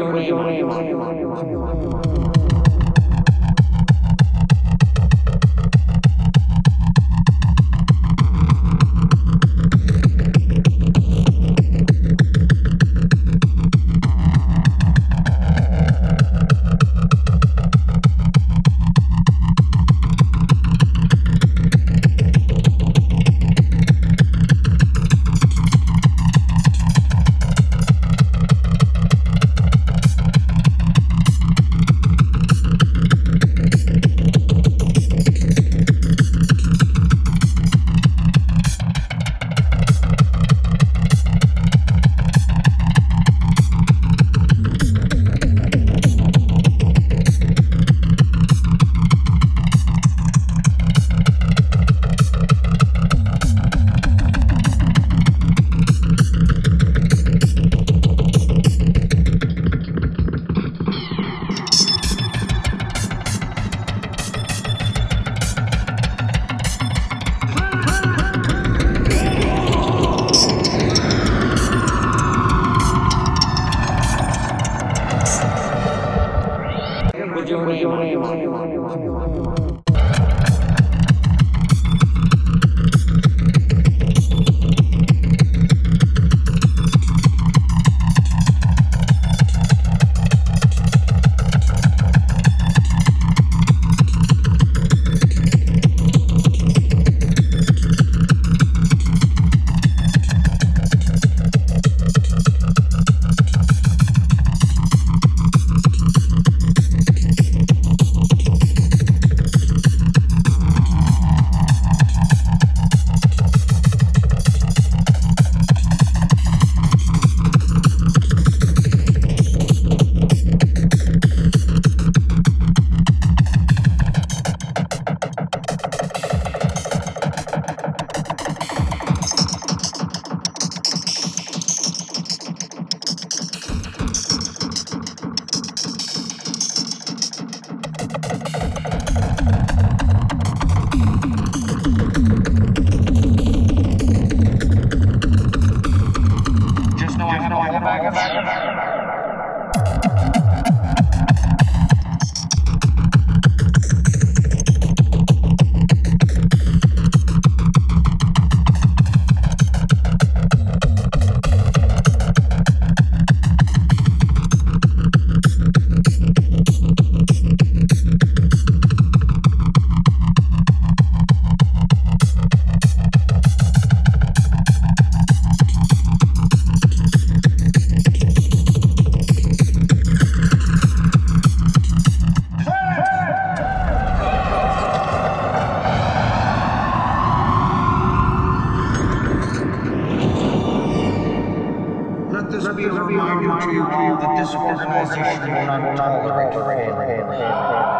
Yo, yo, yo, this be a reminder to you that this organization will not tolerate